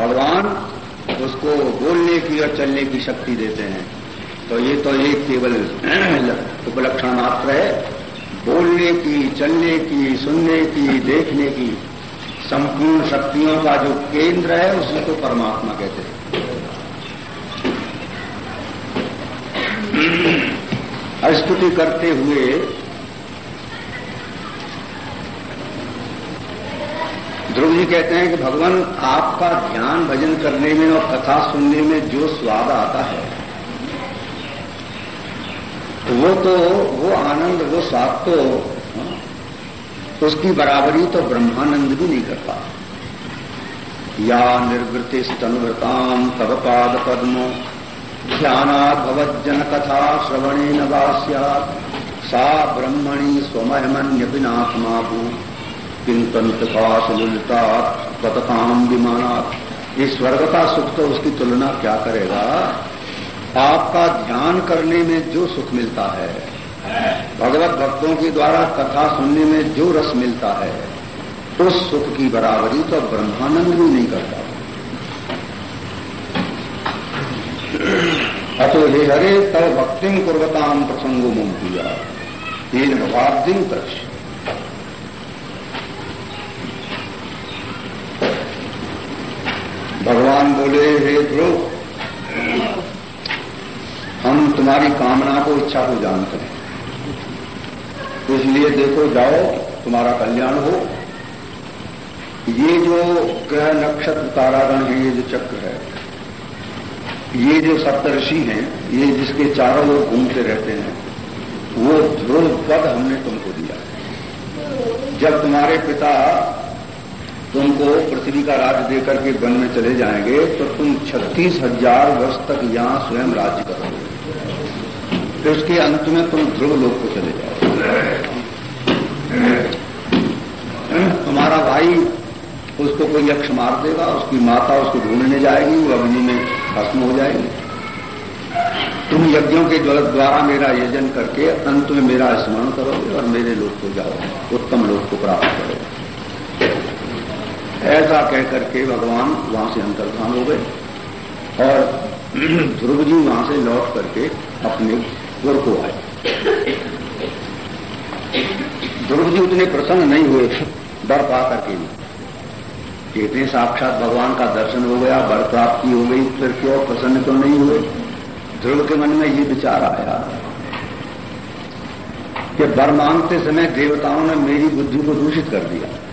भगवान उसको बोलने की और चलने की शक्ति देते हैं। तो ये तो एक केवल उपलक्षण मात्र है। बोलने की, चलने की, सुनने की, देखने की संपूर्ण शक्तियों का जो केंद्र है, उसी को परमात्मा कहते हैं। स्तुति करते हुए ध्रुव जी कहते हैं कि भगवान, आपका ध्यान भजन करने में और कथा सुनने में जो स्वाद आता है, वो तो वो आनंद, वो स्वाद तो उसकी बराबरी तो ब्रह्मानंद भी नहीं करता। या निर्वृति स्तनुवृताम तब पाद पद्मो, ध्यानाद भवज्जन कथा श्रवणे नवास्या सा ब्रह्मणि स्वमहमन्यपिनात्माभू किंतंत काशलुलता पतताम विमानात ये स्वर्गता सुख तो उसकी तुलना क्या करेगा? आपका ध्यान करने में जो सुख मिलता है, भगवत भक्तों के द्वारा कथा सुनने में जो रस मिलता है, उस सुख की बराबरी तो ब्रह्मानंद भी नहीं करता। अतो हे हरे, तव भक्तिम कुर्वताम प्रसंगो मुंकिया तीन भवाब्दिम तक्ष भगवान बोले, हे ध्रुव हम तुम्हारी कामना को इच्छा को जानते हैं। इसलिए देखो, जाओ, तुम्हारा कल्याण हो। ये जो ग्रह नक्षत्र तारागण है, ये जो चक्र है, ये जो सप्तऋषि हैं, ये जिसके चारों लोग घूमते रहते हैं, वो ध्रुव पद हमने तुमको दिया। जब तुम्हारे पिता तुमको पृथ्वी का राज्य देकर के वन में चले जाएँगे तो तुम छत्तीस हज़ार वर्ष तक यहाँ स्वयं राज्य करोगे। फिर उसके अंत में तुम ध्रुव लोक को चले जाओ तुम्हारा भाई उसको कोई यक्ष मार देगा, उसकी माता उसको ढूँढने जाएगी, वो अग्नि में खत्म हो जाएगी। तुम यज्ञों के द्वारा मेरा यजन करके अंत में मेरा स्मरण करोगे और मेरे लोग को जाओ उत्तम लोग को प्राप्त करोगे। ऐसा कह करके भगवान वहाँ से अंतर्धान हो गए। और ध्रुव जी वहाँ से लौट करके अपने गुर को आए। ध्रुव जी उतने प्रसन्न नहीं हुए, डर पा करके। भी साक्षात भगवान का दर्शन हो गया बर प्राप्ति हो गई, फिर क्यों प्रसन्न क्यों नहीं हुए? ध्रुव के मन में ये विचार आया कि बर मांगते समय देवताओं ने मेरी बुद्धि को दूषित कर दिया।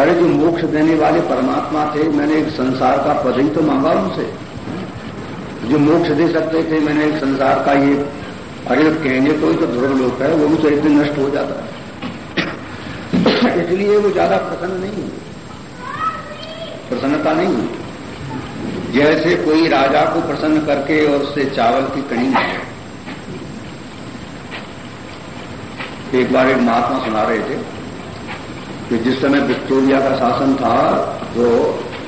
अरे जो मोक्ष देने वाले परमात्मा थे, मैंने एक संसार का पद ही तो मांगा उनसे। जो मोक्ष दे सकते थे, मैंने एक संसार का ये अरे कहने को तो ध्रुव लोक है, वो भी तो एक दिन नष्ट हो जाता है। इसलिए वो ज़्यादा प्रसन्न नहीं है। प्रसन्नता नहीं है। जैसे कोई राजा को प्रसन्न करके और उससे चावल की कहीं एक बार एक महात्मा सुना रहे थे कि जिस समय विक्टोरिया का शासन था तो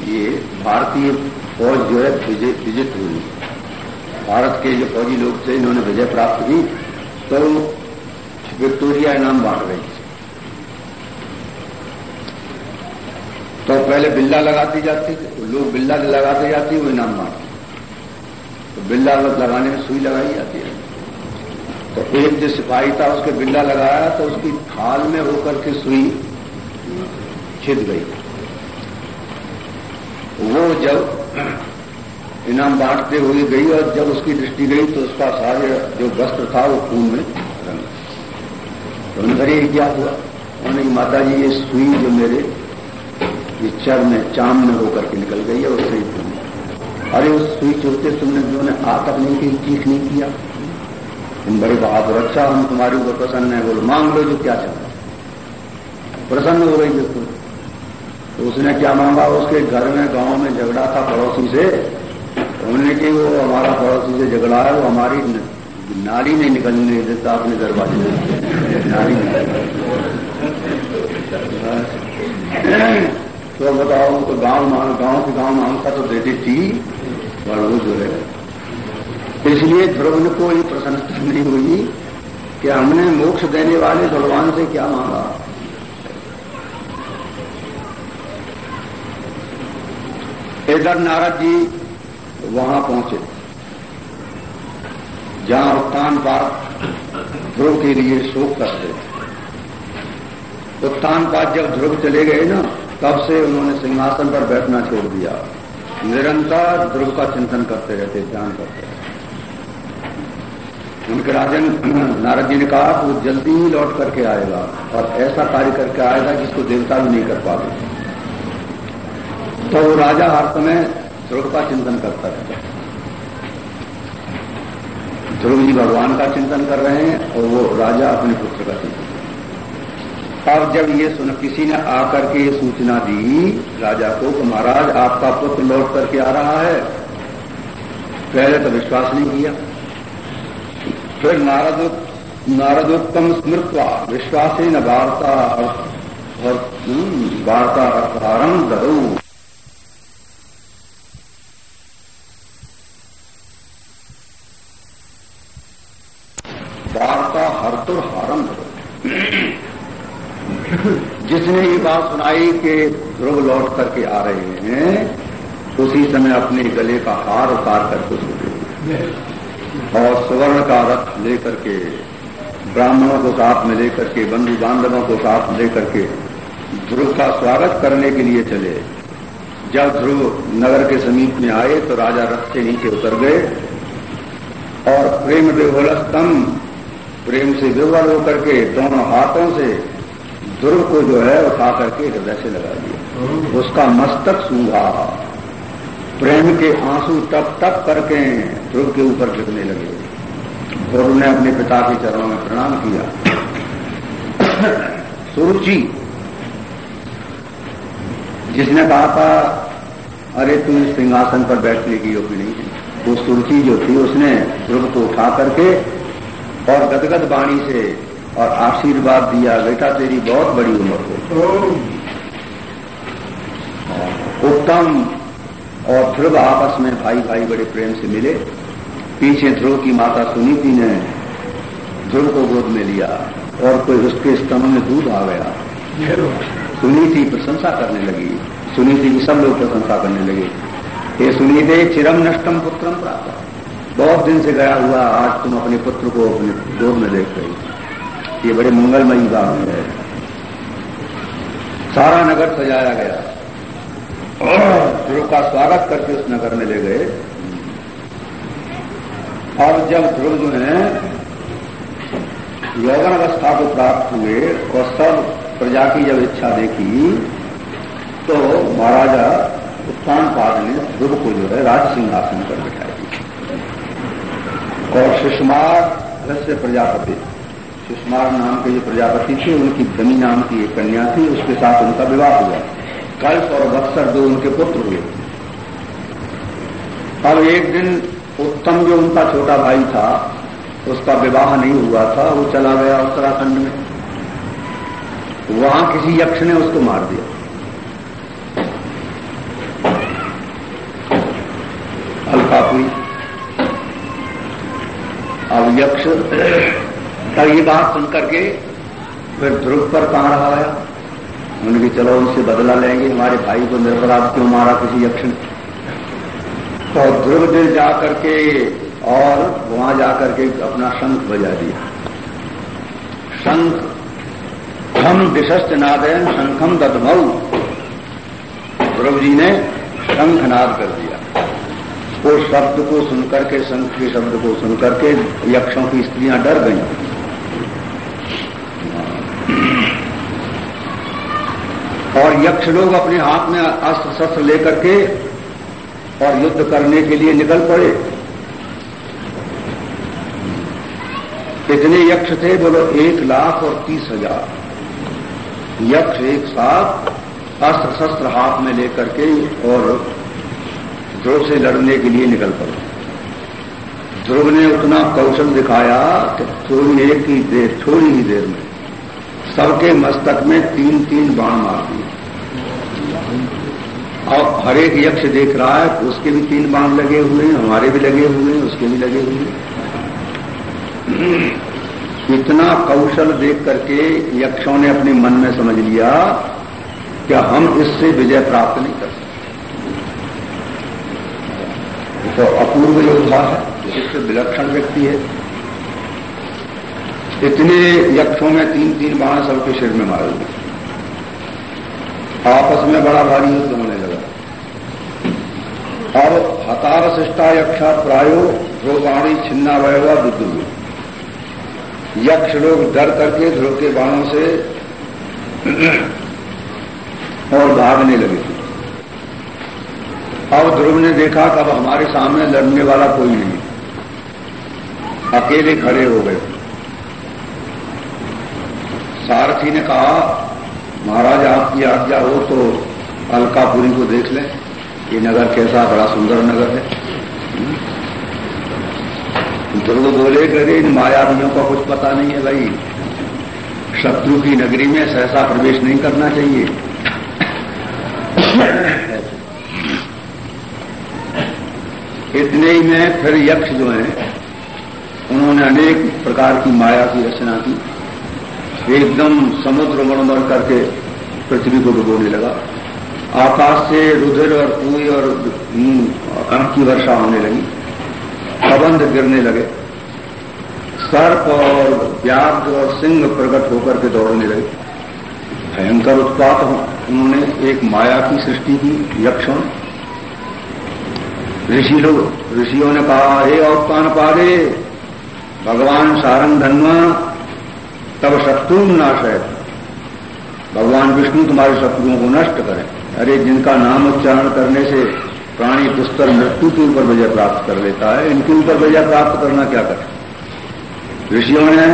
ये भारतीय फौज जो है विजित हुई। भारत के जो फौजी लोग थे, इन्होंने विजय प्राप्त की तो विक्टोरिया इनाम बांट रही थी। तो पहले बिल्ला लगाती जाती थी लोग बिल्ला लगाते जाती वो इनाम बांटते तो बिल्ला लगाने में सुई लगाई जाती है। तो एक जो सिपाही था, उसके बिल्ला लगाया तो उसकी थाल में होकर के सुई छिद गई। वो जब इनाम बांटते हुए गई और जब उसकी दृष्टि गई तो उसका सारे जो वस्त्र था वो खून में रंग तो उन्होंने क्या हुआ? उन्होंने माता जी ये सुई जो मेरे, ये चर में, चाम में होकर के निकल गई है, उससे अरे, उस सुई चुरते तुमने जो ने आतक नहीं की चीख नहीं किया। तुम बड़े बहादुर अच्छा हम तुम्हारे ऊपर प्रसन्न है, बोलो, मांग लो जो क्या चाहते प्रसन्न हो गई बिल्कुल। तो उसने क्या मांगा? उसके घर में, गाँव में झगड़ा था पड़ोसी से। उन्होंने कि वो हमारा पड़ोसी से झगड़ा है, वो हमारी नारी नहीं निकलने देता अपने दरवाजे में नारी तो बताओ तो गाँव मांग, गाँव के गाँव माँगता तो देती थी, पर वो जो है, इसलिए ध्रुवन को ये प्रसन्नता नहीं हुई कि हमने मोक्ष देने वाले भगवान से क्या मांगा। इधर नारद जी वहाँ पहुँचे। जहाँ उत्तान पात ध्रुव के लिए शोक करते। उत्तान पात जब ध्रुव चले गए ना, तब से उन्होंने सिंहासन पर बैठना छोड़ दिया। निरंतर ध्रुव का चिंतन करते रहते, ध्यान करते रहते। उनके राजन नारद जी ने कहा कि वो जल्दी ही लौट करके आएगा और ऐसा कार्य करके आएगा जिसको देवता भी नहीं कर पाते। तो वो राजा हर समय ध्रुव का चिंतन करता रहता है। ध्रुव जी भगवान का चिंतन कर रहे हैं और वो राजा अपने पुत्र का चिंतन अब जब ये सुन किसी ने आकर के ये सूचना दी राजा को कि महाराज आपका पुत्र लौट करके आ रहा है। पहले तो विश्वास नहीं किया। फिर नारद नारदोत्तम स्मृत्वा विश्वास न वार्ता हम्म, वार्ता अर्थहारम ददऊ वार्ता हरतुर हारम जिसने ये सुनाई कि ध्रुव लौट करके आ रहे हैं, उसी समय अपने गले का हार उतार करके उसको और सुवर्ण का रथ लेकर के, ब्राह्मणों को साथ में लेकर के, बंधु बांधवों को साथ लेकर के, ध्रुव का स्वागत करने के लिए चले। जब ध्रुव नगर के समीप में आए तो राजा रथ से नीचे उतर गए और प्रेम विह्वलस्तम प्रेम से विह्वल होकर के दोनों हाथों से ध्रुव को जो है उठा करके हृदय से लगा दिया। उसका मस्तक सूंघा। प्रेम के आँसू तप तप करके ध्रुव के ऊपर गिरने लगे। ध्रुव ने अपने पिता के चरणों में प्रणाम किया। सुरुचि, जिसने कहा था, अरे तू इस सिंहासन पर बैठने की योग्य नहीं है। वो सुरुचि जो थी, उसने ध्रुव को उठा करके और गदगद वाणी से और आशीर्वाद दिया, बेटा तेरी बहुत बड़ी उम्र हो। उत्तम और ध्रुव आपस में भाई भाई बड़े प्रेम से मिले। पीछे ध्रुव की माता सुनीति ने ध्रुव को गोद में लिया और कोई उसके स्तंभ में दूध आ गया। सुनीति प्रशंसा करने लगी। सुनीति की सब लोग प्रशंसा करने लगे। ये सुनीते, चिरम नष्टम पुत्रम प्राप्त बहुत दिन से गया हुआ, आज तुम अपने पुत्र को अपने गोद में देख रही ये बड़े मंगलमयी बात है। सारा नगर सजाया गया। ध्रुव का स्वागत करके उस नगर में ले गए। और जब ध्रुव जो है यौवन अवस्था को प्राप्त हुए और सब प्रजा की जब इच्छा देखी तो महाराजा उत्थान पाद ने ध्रुव को जो है राज सिंहासन पर बिठाई और सुषमार रहस्य प्रजापति सुषमार नाम के जो प्रजापति थे, उनकी धनी नाम की एक कन्या थी, उसके साथ उनका विवाह हुआ। कल्प और बक्सर दो उनके पुत्र हुए। अब एक दिन उत्तम जो उनका छोटा भाई था, उसका विवाह नहीं हुआ था, वो चला गया उत्तराखंड में। वहाँ किसी यक्ष ने उसको मार दिया। अलकापुरी अब यक्ष तब ये बात सुन करके फिर ध्रुव पर कहाँ है उन्होंने चलो उनसे बदला लेंगे, हमारे भाई को निर्पराध क्यों मारा किसी यक्ष ने? तो ध्रुव दिल जा करके और वहाँ जाकर के अपना शंख बजा दिया। शंख, हम दिशस्त नादयन शंखम ददमऊ ध्रुव जी ने शंख नाद कर दिया। उस शब्द को सुनकर के, शंख के शब्द को सुनकर के यक्षों की स्त्रियाँ डर गईं। और यक्ष लोग अपने हाथ में अस्त्र शस्त्र लेकर के और युद्ध करने के लिए निकल पड़े। कितने यक्ष थे, बोलो, एक लाख और तीस हज़ार। यक्ष एक साथ अस्त्र शस्त्र हाथ में लेकर के और ध्रुव से लड़ने के लिए निकल पड़े। ध्रुव ने उतना कौशल दिखाया कि थोड़ी एक ही देर, थोड़ी ही देर में सबके मस्तक में तीन तीन बाण मार दिए। हर एक यक्ष देख रहा है उसके भी तीन बाण लगे हुए हैं, हमारे भी लगे हुए हैं, उसके भी लगे हुए हैं। इतना कौशल देख करके यक्षों ने अपने मन में समझ लिया कि हम इससे विजय प्राप्त नहीं कर सकते। तो अपूर्व योद्धा है इससे विलक्षण व्यक्ति है। इतने यक्षों में तीन तीन बाण सबके सिर में मारे हुए आपस में बड़ा भारी युद्ध और हतार शिष्टा यक्षा प्रायो ध्रुवाणी छिन्ना वयवा विद्युत यक्ष लोग डर करके ध्रुव के बाणों से और भागने लगे थे। अब ध्रुव ने देखा कि अब हमारे सामने लड़ने वाला कोई नहीं। अकेले खड़े हो गए। सारथी ने कहा, महाराज, आपकी आज्ञा हो तो अलकापुरी को देख लें। ये नगर कैसा बड़ा सुंदर नगर है? ध्रुव बोले करे इन मायावियों का कुछ पता नहीं है भाई। शत्रु की नगरी में सहसा प्रवेश नहीं करना चाहिए। इतने ही में फिर यक्ष जो हैं, उन्होंने अनेक प्रकार की माया की रचना की। एकदम समुद्र मणमर करके पृथ्वी को डुबोने लगा। आकाश से रुधिर और कुई और अंक की वर्षा होने लगी। प्रबंध गिरने लगे। सर्प और व्याघ्र और सिंह प्रकट होकर के दौड़ने लगे। भयंकर उत्पात उन्होंने एक माया की सृष्टि की, यक्षों ऋषि लोग, ऋषियों ने कहा, हे औत्तान पारे भगवान सारंग धन्वा, तब शत्रु नाश है। भगवान विष्णु तुम्हारे शत्रुओं को नष्ट करें। अरे, जिनका नाम उच्चारण करने से प्राणी दुस्तर मृत्यु के ऊपर विजय प्राप्त कर लेता है, इनके ऊपर विजय प्राप्त करना क्या करें? ऋषियों ने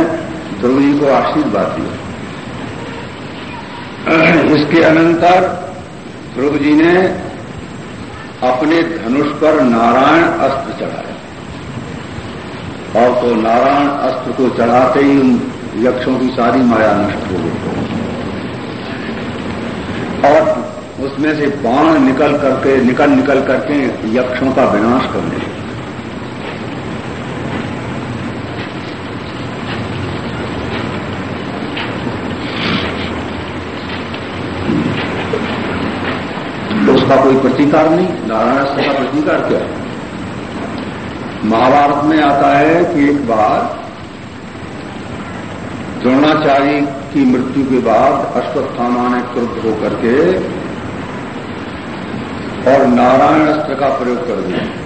ध्रुव जी को आशीर्वाद दिया। इसके अनंतर ध्रुव जी ने अपने धनुष पर नारायण अस्त्र चढ़ाया। और तो नारायण अस्त्र को चढ़ाते ही उन यक्षों की सारी माया नष्ट हो गई। और उसमें से बाण निकल करके, निकल निकल करके यक्षों का विनाश करने तो उसका कोई प्रतिकार नहीं? नारायण का प्रतिकार क्या है? महाभारत में आता है कि एक बार द्रोणाचार्य की मृत्यु के बाद अश्वत्थामा ने क्रुद्ध होकर के और नारायण अस्त्र का प्रयोग कर दिया।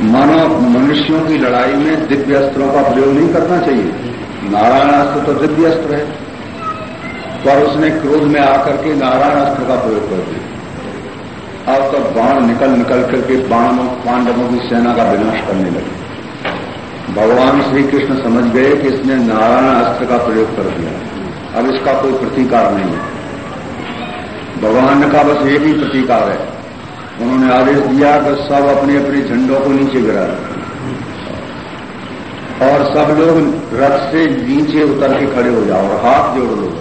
मानव मनुष्यों की लड़ाई में दिव्य अस्त्रों का प्रयोग नहीं करना चाहिए। नारायण अस्त्र तो दिव्य अस्त्र है। पर उसने क्रोध में आकर के नारायण अस्त्र का प्रयोग कर दिया। अब तो बाण निकल निकल करके बाणों, पांडवों की सेना का विनाश करने लगे। भगवान श्री कृष्ण समझ गए कि इसने नारायण अस्त्र का प्रयोग कर दिया। अब इसका कोई प्रतिकार नहीं है। भगवान का बस एक ही प्रतिकार है। उन्होंने आदेश दिया कि सब अपने अपने झंडों को नीचे गिरा और सब लोग रथ से नीचे उतर के खड़े हो जाओ और हाथ जोड़ लो।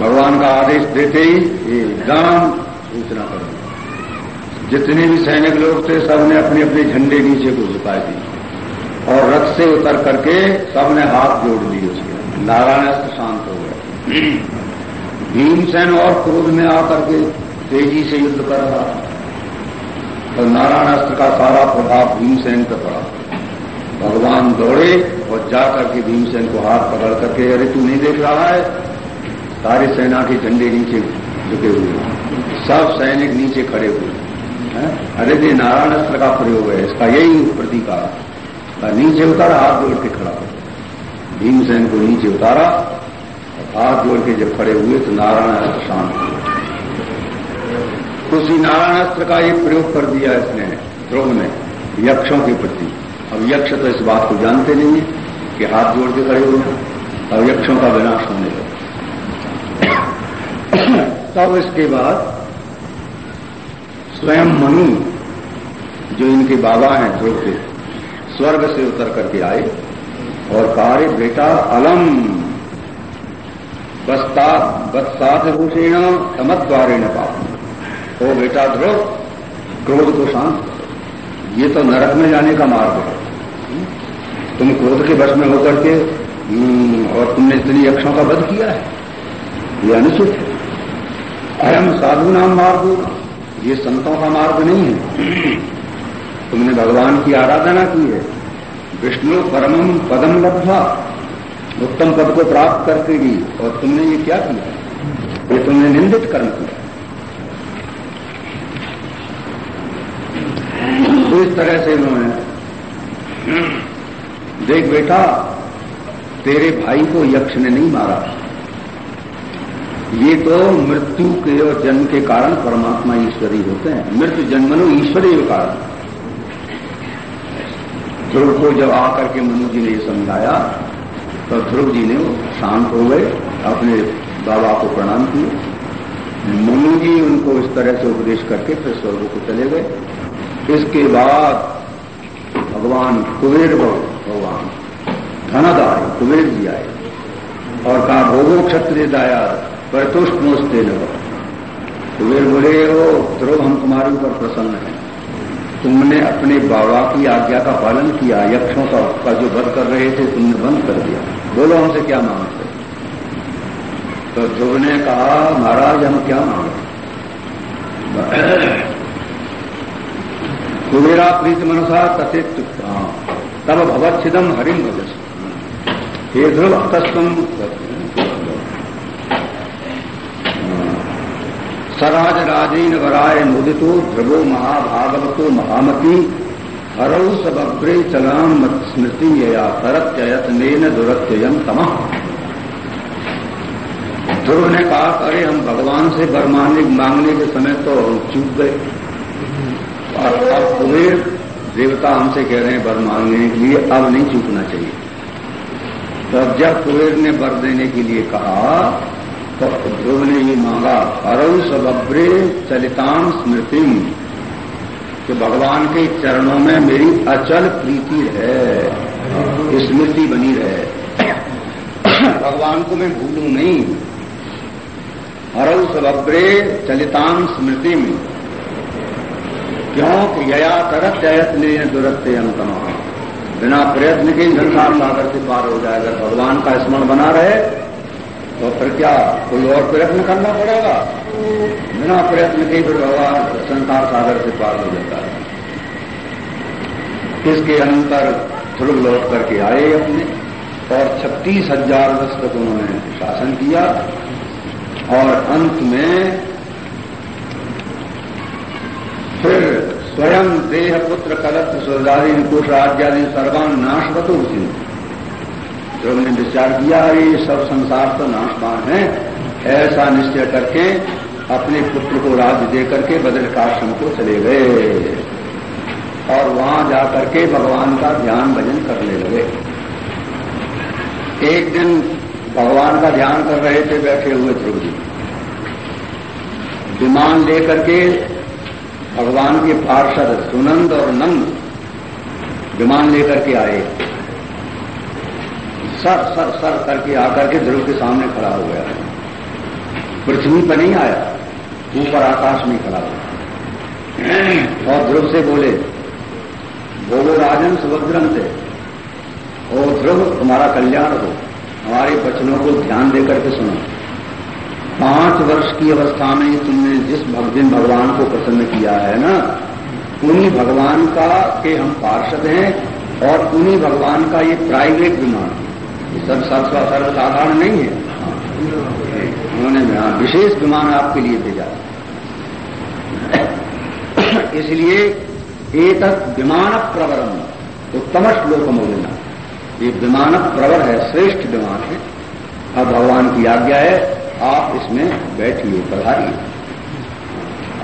भगवान का आदेश देते ही एकदम सूचना कर। जितने भी सैनिक लोग थे, सबने अपने अपने झंडे नीचे को झुकाए दिए और रथ से उतर करके सबने हाथ जोड़ लिए उसके। नारायण शांत हो गए। भीमसेन और क्रोध में आकर के तेज़ी से युद्ध कर रहा तो नारायण अस्त्र का सारा प्रभाव भीमसेन पर पड़ा। भगवान दौड़े और जाकर के भीमसेन को हाथ पकड़ करके, अरे, तू नहीं देख रहा है? सारे सेना के झंडे नीचे झुके हुए। सब सैनिक नीचे खड़े हुए। अरे ये नारायण अस्त्र का प्रयोग है, इसका यही प्रतीकार नीचे उतारा, हाथ जोड़ के खड़ा हो। भीमसेन को नीचे उतारा हाथ जोड़ के जब खड़े हुए तो नारायण अस्त्र शांत हुए उसी नारायण अस्त्र का ये प्रयोग कर दिया इसने ध्रुव ने, यक्षों के प्रति। अब यक्ष तो इस बात को जानते नहीं है कि हाथ जोड़ के खड़े हुए अब यक्षों का विनाश होने लगा। तब इसके बाद स्वयं मनु जो इनके बाबा हैं ध्रुव के स्वर्ग से उतर करके आए और कार्य बेटा अलम। बत्सात भूषेण समद्वारेण पाप। ओ बेटा ध्रुव क्रोध को शांत ये तो नरक में जाने का मार्ग है। तुम क्रोध के वश में होकर के हम्म, और तुमने इतनी यक्षों का वध किया है। ये अनुचित है। अयम साधु नाम मार्ग। ये संतों का मार्ग नहीं है। तुमने भगवान की आराधना की है। विष्णु परमम पदम लब्धा उत्तम पद को प्राप्त करके दी और तुमने ये क्या किया? ये तुमने निंदित कर्म किया। तो इस तरह से उन्होंने देख बेटा, तेरे भाई को यक्ष ने नहीं मारा। ये तो मृत्यु के और जन्म के कारण परमात्मा ईश्वरी होते हैं। मृत्यु जन्मनो ईश्वरीय कारण। ध्रुव को जब आकर के मनु जी ने समझाया तो ध्रुव जी ने शांत हो गए, अपने बाबा को प्रणाम किए। मनु जी उनको इस तरह से उपदेश करके फिर स्वर्ग को चले गए। इसके बाद भगवान कुबेर भगवान धनद आए कुबेर जी आए और कहा भोगो क्षत्रिय दाया परतुष्ट मोस्ते न कुबेर बोले हो ध्रुव हम तुम्हारे ऊपर प्रसन्न है। तुमने अपने बाबा की आज्ञा का पालन किया यक्षों का, का जो वध कर रहे थे तुमने बंद कर दिया। बोलो हमसे क्या मांगते तो ध्रुव ने कहा महाराज हम क्या मांगे कुबेरा प्रीत मनसा तथित तब भवच्छिदम हरिम भजस हे ध्रुव तस्म सराज राजेन वराय मुदितो ध्रुवो महाभागवतो महामती। हरौ सबग्रे चलाम स्मृति यया तरत्ययतनेन दुरत्ययम तमः। ध्रुव ने कहा, अरे, हम भगवान से वर मांगने के समय तो हम चूक गए। और अब कुबेर देवता हमसे कह रहे हैं वर मांगने के लिए अब नहीं चूकना चाहिए। तो जब कुबेर ने वर देने के लिए कहा ध्रुव ने ये मांगा अरऊ सबब्रे चलिताम स्मृति कि भगवान के चरणों में मेरी अचल प्रीति है स्मृति बनी रहे भगवान को मैं भूलू नहीं अरऊ सबब्रे चलिताम स्मृति में क्यों कि यया तरत जयत्न दुरत्य अंतमा बिना प्रयत्न के संसार सागर से पार हो जाएगा भगवान का स्मरण बना रहे तो फिर क्या, कोई और प्रयत्न करना पड़ेगा? बिना प्रयत्न के फिर भगवान संसार सागर से पार हो जाता है। इसके अंतर ध्रुव लौट करके आए अपने, और छत्तीस हज़ार वर्ष तक उन्होंने शासन किया, और अंत में फिर स्वयं देह पुत्र कलत्र स्वर्गादी कुश राज्यादि सर्वान नाशवतो सिंह जब हमने विचार किया, ये सब संसार तो नाशवान है। ऐसा निश्चय करके अपने पुत्र को राज्य दे करके बद्रिकाश्रम को चले गए। और वहाँ जाकर के भगवान का ध्यान भजन करने लगे। एक दिन भगवान का ध्यान कर रहे थे, बैठे हुए ध्रुव जी। विमान लेकर के भगवान के पार्षद सुनंद और नंद विमान लेकर के आए। सर सर सर करके आकर के ध्रुव के सामने खड़ा हो गया। पृथ्वी पर नहीं आया, ऊपर आकाश में खड़ा हुआ और ध्रुव से बोले, बोलो राजन, सुभद्रम से। ओ ध्रुव, तुम्हारा कल्याण हो। हमारे वचनों को ध्यान देकर के सुनो। पाँच वर्ष की अवस्था में तुमने जिस दिन भगवान को प्रसन्न किया है ना, उन्हीं भगवान का के हम पार्षद हैं और उन्हीं भगवान का ये प्राइवेट विमान है। सब सर्वसाधारण नहीं है। उन्होंने विशेष विमान आपके लिए भेजा। इसलिए एक विमान प्रवरम उत्तम श्लोक मोलना ये विमान प्रवर है, श्रेष्ठ विमान है। अब भगवान की आज्ञा है, आप इसमें बैठिए, पधारिए।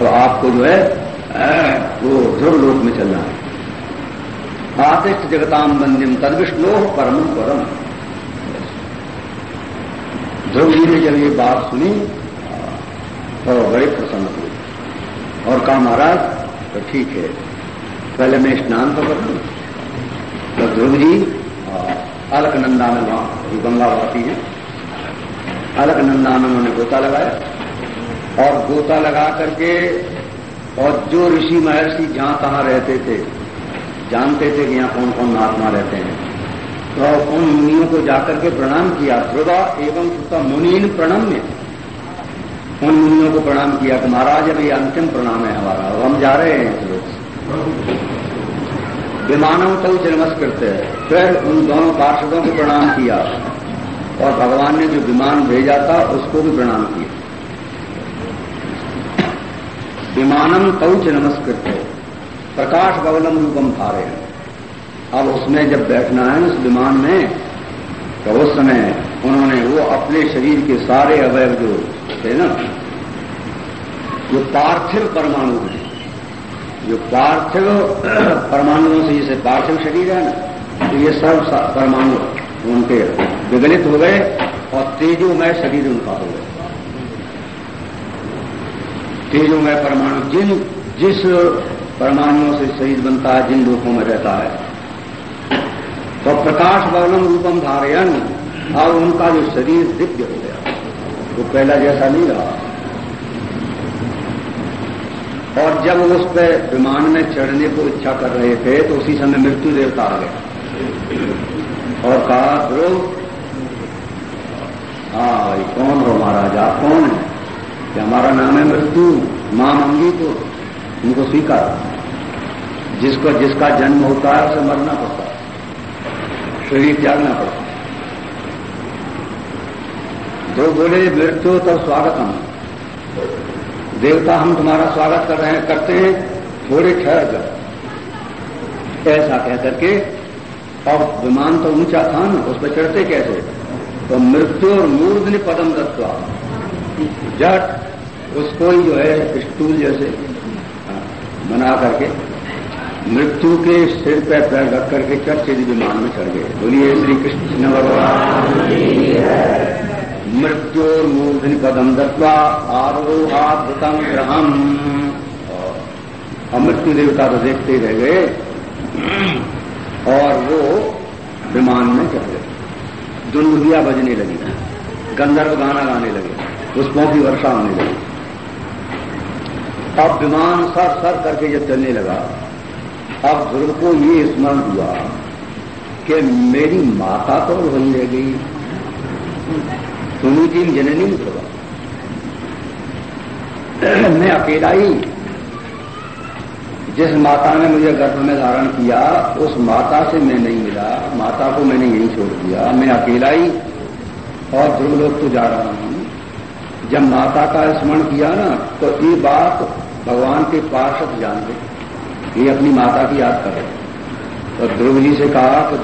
और आपको जो है, वो ध्रुव लोक में चलना है। आतिष्ठ जगताम बंदिम तद विष्णु परम परम ध्रुव जी ने जब ये बात सुनी तो बड़े प्रसन्न हुए। और कहा, महाराज तो ठीक है। पहले मैं स्नान तो कर लू तो ध्रुव जी अलकनंदा में वहाँ गंगा बहती है अलकनंदा में उन्होंने गोता लगाया और गोता लगा करके और जो ऋषि महर्षि जहाँ तहां रहते थे, जानते थे कि यहाँ कौन कौन महात्मा रहते हैं। तो उन मुनियों को जाकर के प्रणाम किया। ध्रुवा एवं श्रुता मुनीन प्रणम्य। उन मुनियों को प्रणाम किया कि महाराज अभी अंतिम प्रणाम है हमारा। और हम जा रहे हैं इस लोग विमानों तो नमस्कृत है। फिर उन दोनों पार्षदों को प्रणाम किया। और भगवान ने जो विमान भेजा था, उसको भी प्रणाम किया। विमानम तौच नमस्कृत प्रकाश बवलम रूपम रहे हैं अब उसमें जब बैठना है, उस विमान में तो उस समय उन्होंने वो अपने शरीर के सारे अवयव जो थे ना, जो पार्थिव परमाणु हैं, जो पार्थिव परमाणुओं से जैसे पार्थिव शरीर है ना तो ये सब परमाणु उनके विगलित हो गए और तेजोमय शरीर उनका हो गया। तेजोमय परमाणु जिन, जिस परमाणुओं से शरीर बनता है, जिन रूपों में रहता है तो प्रकाश वर्णम रूपम धारयन, और उनका जो शरीर दिव्य हो गया। वो पहला जैसा नहीं रहा। और जब उस पर विमान में चढ़ने को इच्छा कर रहे थे तो उसी समय मृत्यु देवता आ गया और कहा, ध्रुव हाँ कौन हो महाराज? आप कौन है? कि हमारा नाम है मृत्यु। माँ मंगी तो उनको स्वीकार। जिसको जिसका जन्म होता है, उसे मरना पड़ता है। शरीर त्यागना पड़ता है। जो बोले मृत्यु तो स्वागत हम देवता हम तुम्हारा स्वागत कर रहे हैं करते हैं थोड़े ठहर कर ऐसा कह करके और विमान तो ऊँचा था ना उस पर चढ़ते कैसे? तो मृत्यु और मूर्धनि पदम दत्वा। जट उसको ही जो है स्टूल जैसे हाँ, बना करके मृत्यु के सिर पर पैर रख करके चर्च विमान में चढ़ गए। बोलिए श्री कृष्ण भगवान मृत्यु मूर्धन कदम दत्वा आरोहाभृतम ग्रहम। और मृत्यु देवता तो देखते रह गए। और वो विमान में चढ़ गए। दुंदुबिया बजने लगी। गंधर्व गाना गाने लगे। पुष्पों की वर्षा होने लगी। अब विमान सर सर करके जब चलने लगा अब ध्रुव को ये स्मरण हुआ कि मेरी माता तो वही रह गई। सुनीतिम जननी ध्रुव मैं अकेला ही जिस माता ने मुझे गर्भ में धारण किया, उस माता से मैं नहीं मिला। माता को मैंने यही छोड़ दिया। मैं अकेला ही और ध्रुव लोग तो जा रहा हूँ। जब माता का स्मरण किया ना तो ये बात भगवान के पार्षद जान गए। ये अपनी माता की याद कर। रहे तो ध्रुव जी से कहा तो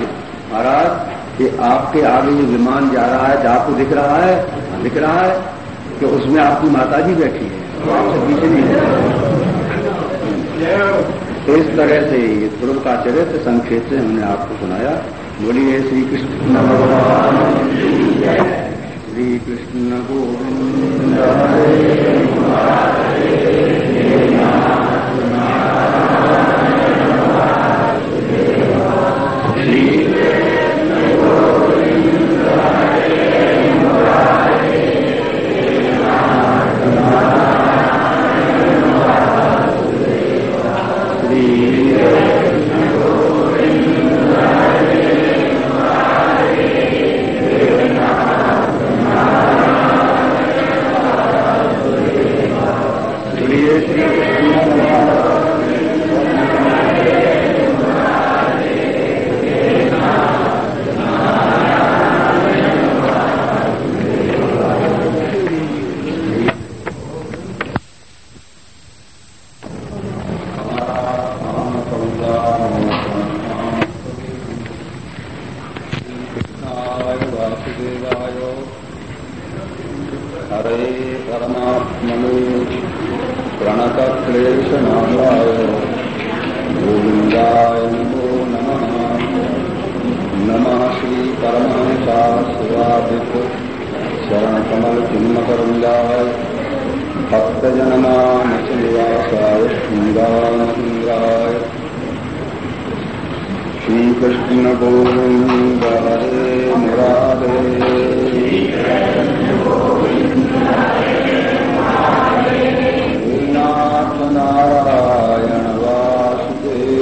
महाराज, कि आपके आगे जो विमान जा रहा है आपको दिख रहा है दिख रहा है, कि उसमें आपकी माता जी बैठी है। तो आपसे पीछे नहीं इस तरह से ये ध्रुव का चरित्र संक्षेप से हमने आपको सुनाया। बोलिए श्री कृष्ण श्री कृष्ण गोविंद। क्लेशनाशाय नम नम श्री श्रीपरमानिता शिवादित शरणकमलचिन्मकरुन्दाय भक्तजननामसनिवासाय सुन्दानसुन्दाय श्रीकृष्णगोविन्द हरे मुरारे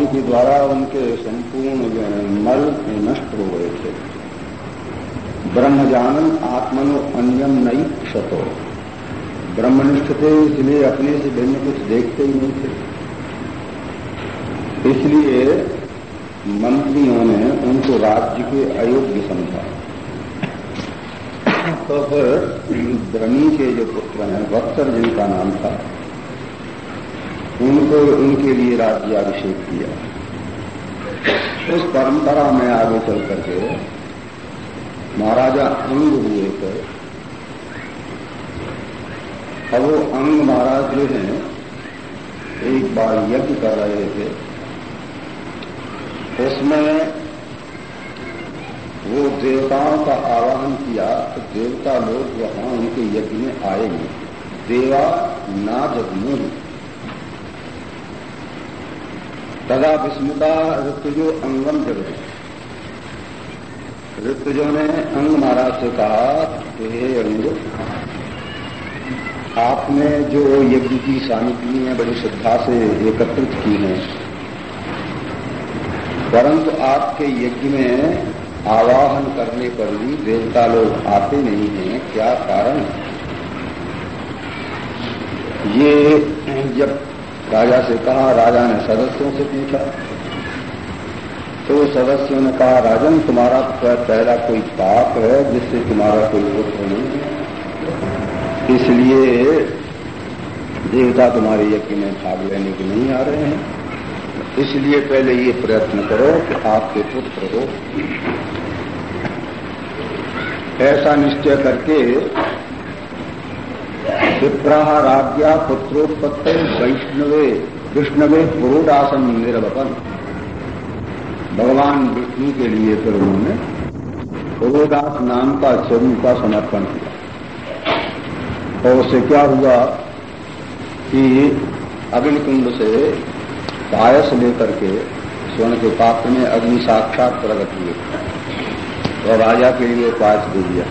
योगाग्नि के द्वारा उनके संपूर्ण मल नष्ट हो गए थे। ब्रह्मजानन आत्मनो अन्यम नई क्षतो ब्रह्मनिष्ठ थे इसलिए अपने से भिन्न कुछ देखते ही नहीं थे। इसलिए मंत्रियों ने उनको राज्य के अयोग्य समझा। तो फिर धनी के जो पुत्र हैं, वत्सर जिनका नाम था उनको उनके लिए राज्याभिषेक किया। उस परंपरा में आगे चल करके महाराजा अंग हुए थे। अब वो अंग महाराज जो हैं, एक बार यज्ञ कर रहे थे। उसमें वो देवताओं का आवाहन किया तो देवता लोग वहाँ उनके यज्ञ में आएँगे। देवा ना जगमूल तदा विस्मृता ऋतुजो अंगम जगत। ऋतुजो ने अंग महाराज से कहा, हे अंग आपने जो यज्ञ की सामग्री है बड़ी श्रद्धा से एकत्रित की है, परंतु आपके यज्ञ में आवाहन करने पर भी देवता लोग आते नहीं हैं, क्या कारण ये जब राजा से कहा, राजा ने सदस्यों से पूछा। तो सदस्यों ने कहा, राजन, तुम्हारा पहला कोई पाप है जिससे तुम्हारा कोई पुत्र नहीं है? इसलिए देवता तुम्हारे यज्ञ में भाग लेने के नहीं आ रहे हैं। इसलिए पहले ये प्रयत्न करो कि आपके पुत्र हो। ऐसा निश्चय करके विप्राह राज्ञा पुत्रोत्पत्ति वैष्णवे विष्णवे पुरोदासन निर्वपन। भगवान विष्णु के लिए फिर उन्होंने पुरोदास नाम का स्वरूप का समर्पण किया। और उससे क्या हुआ कि अग्नि अग्निकुंड से पायस लेकर के स्वर्ण के पात्र में अग्नि साक्षात प्रकट हुए और राजा के लिए पायस दे दिया।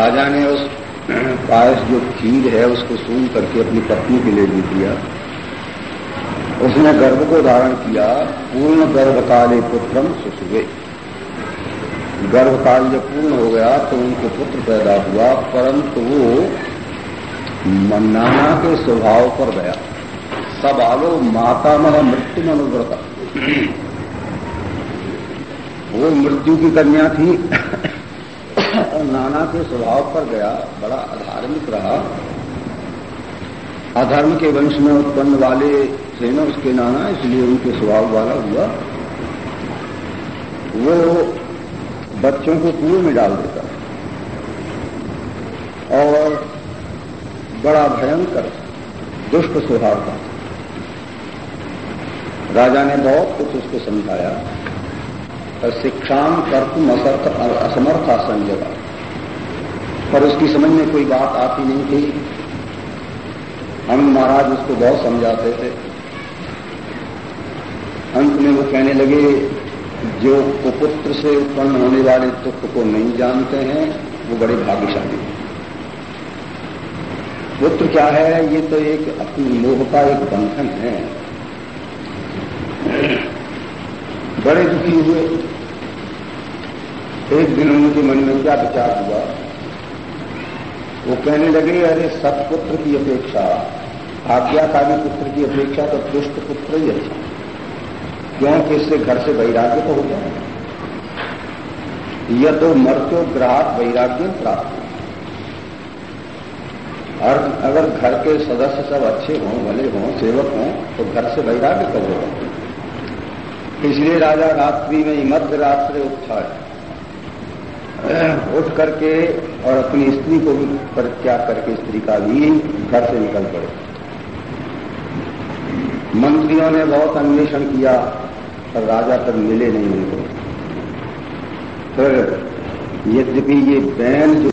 राजा ने उस पायस जो खीर है, उसको सून करके अपनी पत्नी के लिए भी दिया। उसने गर्भ को धारण किया, पूर्ण गर्भकाले पुत्रम सुसुवे। गर्भकाल जब पूर्ण हो गया तो उनको पुत्र पैदा हुआ, परंतु वो मन्नाना के स्वभाव पर गया। सब आलो माता मह मृत्यु अनुव्रता। वो मृत्यु की कन्या थी। नाना के स्वभाव पर गया, बड़ा अधार्मिक रहा। अधर्म के वंश में उत्पन्न वाले थे न उसके नाना, इसलिए उनके स्वभाव वाला हुआ। वो बच्चों को कुएँ में डाल देता और बड़ा भयंकर दुष्ट स्वभाव था। राजा ने बहुत कुछ उसको समझाया। शिक्षाम कर्तुम असमर्था संजय पर उसकी समझ में कोई बात आती नहीं थी। हम महाराज उसको बहुत समझाते थे। अंत में वो कहने लगे, जो कुपुत्र से उत्पन्न होने वाले दुख को नहीं जानते हैं, वो बड़े भाग्यशाली हैं। पुत्र क्या है? ये तो एक अपनी मोह का एक बंधन है। बड़े दुखी हुए। एक दिन उनके मन में क्या विचार हुआ? वो कहने लगे, अरे, सतपुत्र की अपेक्षा, आज्ञाकारी पुत्र की अपेक्षा तो दुष्ट पुत्र ही अच्छा क्योंकि इससे घर से वैराग्य तो हो जाए? यह तो मर्त्यो ग्राहक वैराग्य प्राप्त और अगर घर के सदस्य सब अच्छे हों, भले हों, सेवक हों तो घर से वैराग्य कब होगा इसलिए राजा रात्रि में मध्य रात्रि उत्थान उठ करके और अपनी स्त्री को भी परित्याग करके स्त्री का भी घर से निकल पड़े। मंत्रियों ने बहुत अन्वेषण किया, पर राजा तक मिले नहीं उनको। फिर यद्यपि ये बैन जो